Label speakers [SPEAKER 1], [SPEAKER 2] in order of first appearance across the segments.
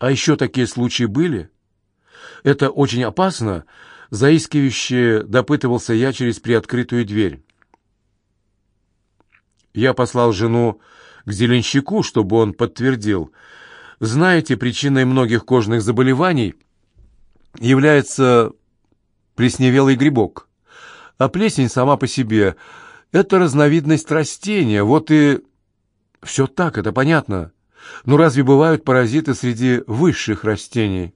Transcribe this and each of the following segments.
[SPEAKER 1] А еще такие случаи были? Это очень опасно, заискивающе допытывался я через приоткрытую дверь. Я послал жену к зеленщику, чтобы он подтвердил. Знаете, причиной многих кожных заболеваний является плесневелый грибок. А плесень сама по себе — это разновидность растения, вот и... Все так, это понятно. Но разве бывают паразиты среди высших растений?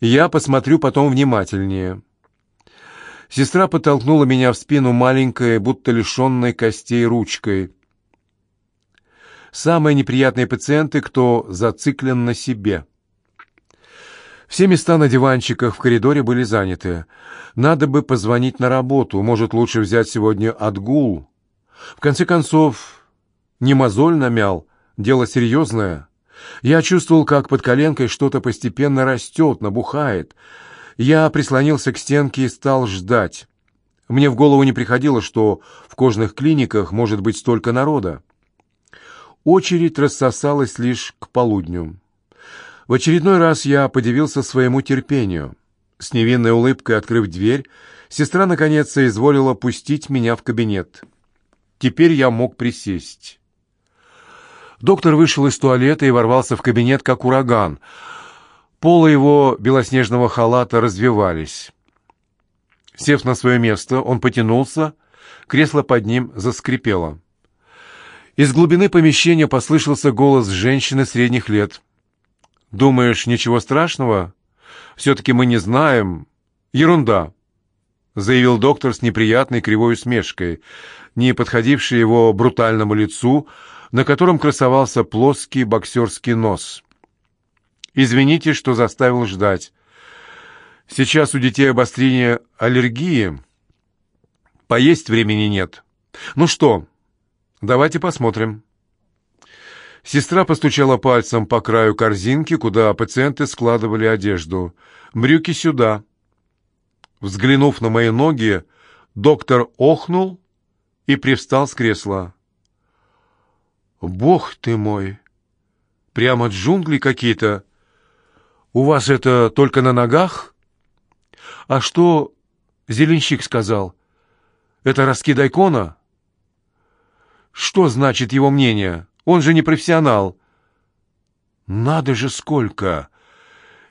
[SPEAKER 1] Я посмотрю потом внимательнее. Сестра подтолкнула меня в спину маленькой, будто лишенной костей ручкой. Самые неприятные пациенты, кто зациклен на себе. Все места на диванчиках в коридоре были заняты. Надо бы позвонить на работу, может, лучше взять сегодня отгул. В конце концов, не мозоль намял, дело серьезное. Я чувствовал, как под коленкой что-то постепенно растет, набухает. Я прислонился к стенке и стал ждать. Мне в голову не приходило, что в кожных клиниках может быть столько народа. Очередь рассосалась лишь к полудню. В очередной раз я подивился своему терпению. С невинной улыбкой открыв дверь, сестра наконец соизволила пустить меня в кабинет. Теперь я мог присесть. Доктор вышел из туалета и ворвался в кабинет, как ураган. Полы его белоснежного халата развивались. Сев на свое место, он потянулся, кресло под ним заскрипело. Из глубины помещения послышался голос женщины средних лет. «Думаешь, ничего страшного? Все-таки мы не знаем. Ерунда», — заявил доктор с неприятной кривой усмешкой, не подходившей его брутальному лицу, — на котором красовался плоский боксерский нос. «Извините, что заставил ждать. Сейчас у детей обострение аллергии. Поесть времени нет. Ну что, давайте посмотрим». Сестра постучала пальцем по краю корзинки, куда пациенты складывали одежду. «Брюки сюда». Взглянув на мои ноги, доктор охнул и привстал с кресла. «Бог ты мой! Прямо джунгли какие-то! У вас это только на ногах? А что зеленщик сказал? Это раскид Айкона? Что значит его мнение? Он же не профессионал!» «Надо же сколько!»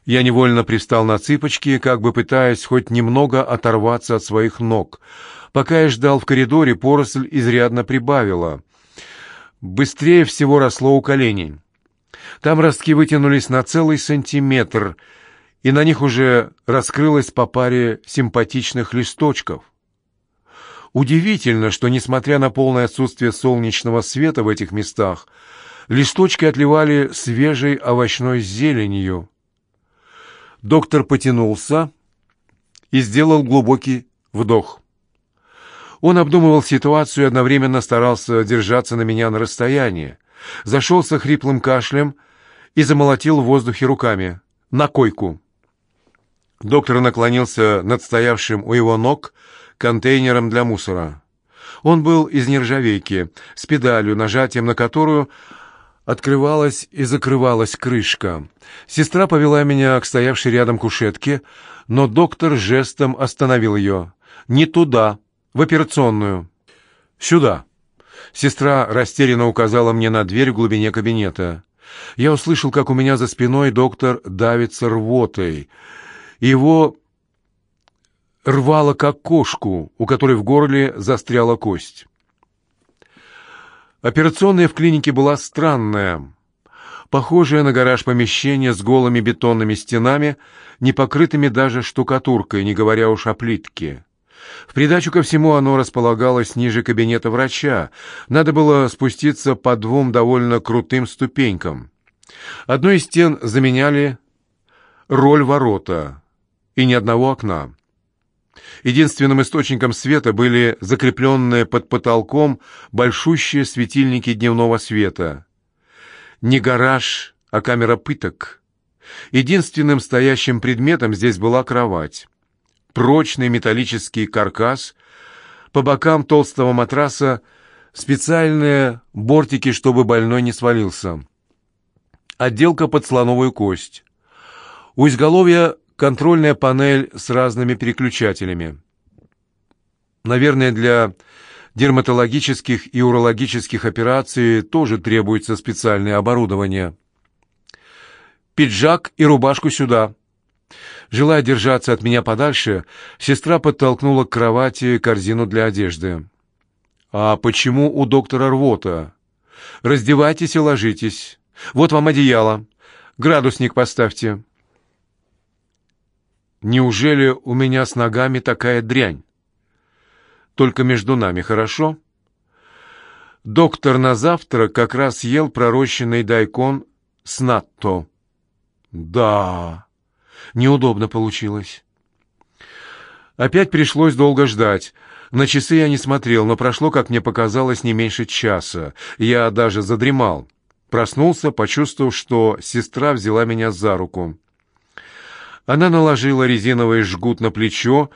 [SPEAKER 1] Я невольно пристал на цыпочки, как бы пытаясь хоть немного оторваться от своих ног. Пока я ждал в коридоре, поросль изрядно прибавила — быстрее всего росло у коленей. Там ростки вытянулись на целый сантиметр, и на них уже раскрылось по паре симпатичных листочков. Удивительно, что, несмотря на полное отсутствие солнечного света в этих местах, листочки отливали свежей овощной зеленью. Доктор потянулся и сделал глубокий вдох. Он обдумывал ситуацию и одновременно старался держаться на меня на расстоянии. Зашелся хриплым кашлем и замолотил в воздухе руками. «На койку!» Доктор наклонился над стоявшим у его ног контейнером для мусора. Он был из нержавейки, с педалью, нажатием на которую открывалась и закрывалась крышка. Сестра повела меня к стоявшей рядом кушетке, но доктор жестом остановил ее. «Не туда!» В операционную. Сюда. Сестра растерянно указала мне на дверь в глубине кабинета. Я услышал, как у меня за спиной доктор давится рвотой. Его рвало, как кошку, у которой в горле застряла кость. Операционная в клинике была странная, похожая на гараж помещение с голыми бетонными стенами, не покрытыми даже штукатуркой, не говоря уж о плитке. В придачу ко всему оно располагалось ниже кабинета врача. Надо было спуститься по двум довольно крутым ступенькам. Одной из стен заменяли роль ворота и ни одного окна. Единственным источником света были закрепленные под потолком большущие светильники дневного света. Не гараж, а камера пыток. Единственным стоящим предметом здесь была кровать прочный металлический каркас, по бокам толстого матраса специальные бортики, чтобы больной не свалился. Отделка под слоновую кость. У изголовья контрольная панель с разными переключателями. Наверное, для дерматологических и урологических операций тоже требуется специальное оборудование. Пиджак и рубашку сюда. Желая держаться от меня подальше, сестра подтолкнула к кровати корзину для одежды. «А почему у доктора рвота? Раздевайтесь и ложитесь. Вот вам одеяло. Градусник поставьте». «Неужели у меня с ногами такая дрянь? Только между нами, хорошо?» Доктор на завтра как раз ел пророщенный дайкон с натто. «Да, неудобно получилось». Опять пришлось долго ждать. На часы я не смотрел, но прошло, как мне показалось, не меньше часа. Я даже задремал. Проснулся, почувствовав, что сестра взяла меня за руку. Она наложила резиновый жгут на плечо,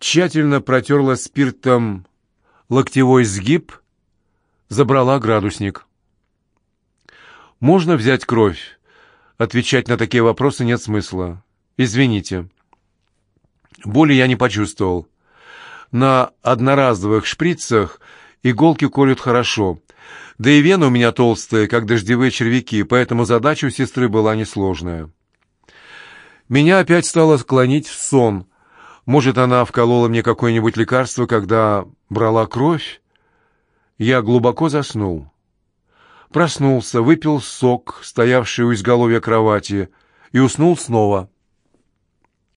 [SPEAKER 1] тщательно протерла спиртом локтевой сгиб, забрала градусник. «Можно взять кровь?» Отвечать на такие вопросы нет смысла. Извините. Боли я не почувствовал. На одноразовых шприцах иголки колют хорошо. Да и вены у меня толстые, как дождевые червяки, поэтому задача у сестры была несложная. Меня опять стало склонить в сон. Может, она вколола мне какое-нибудь лекарство, когда брала кровь? Я глубоко заснул. Проснулся, выпил сок, стоявший у изголовья кровати, и уснул снова.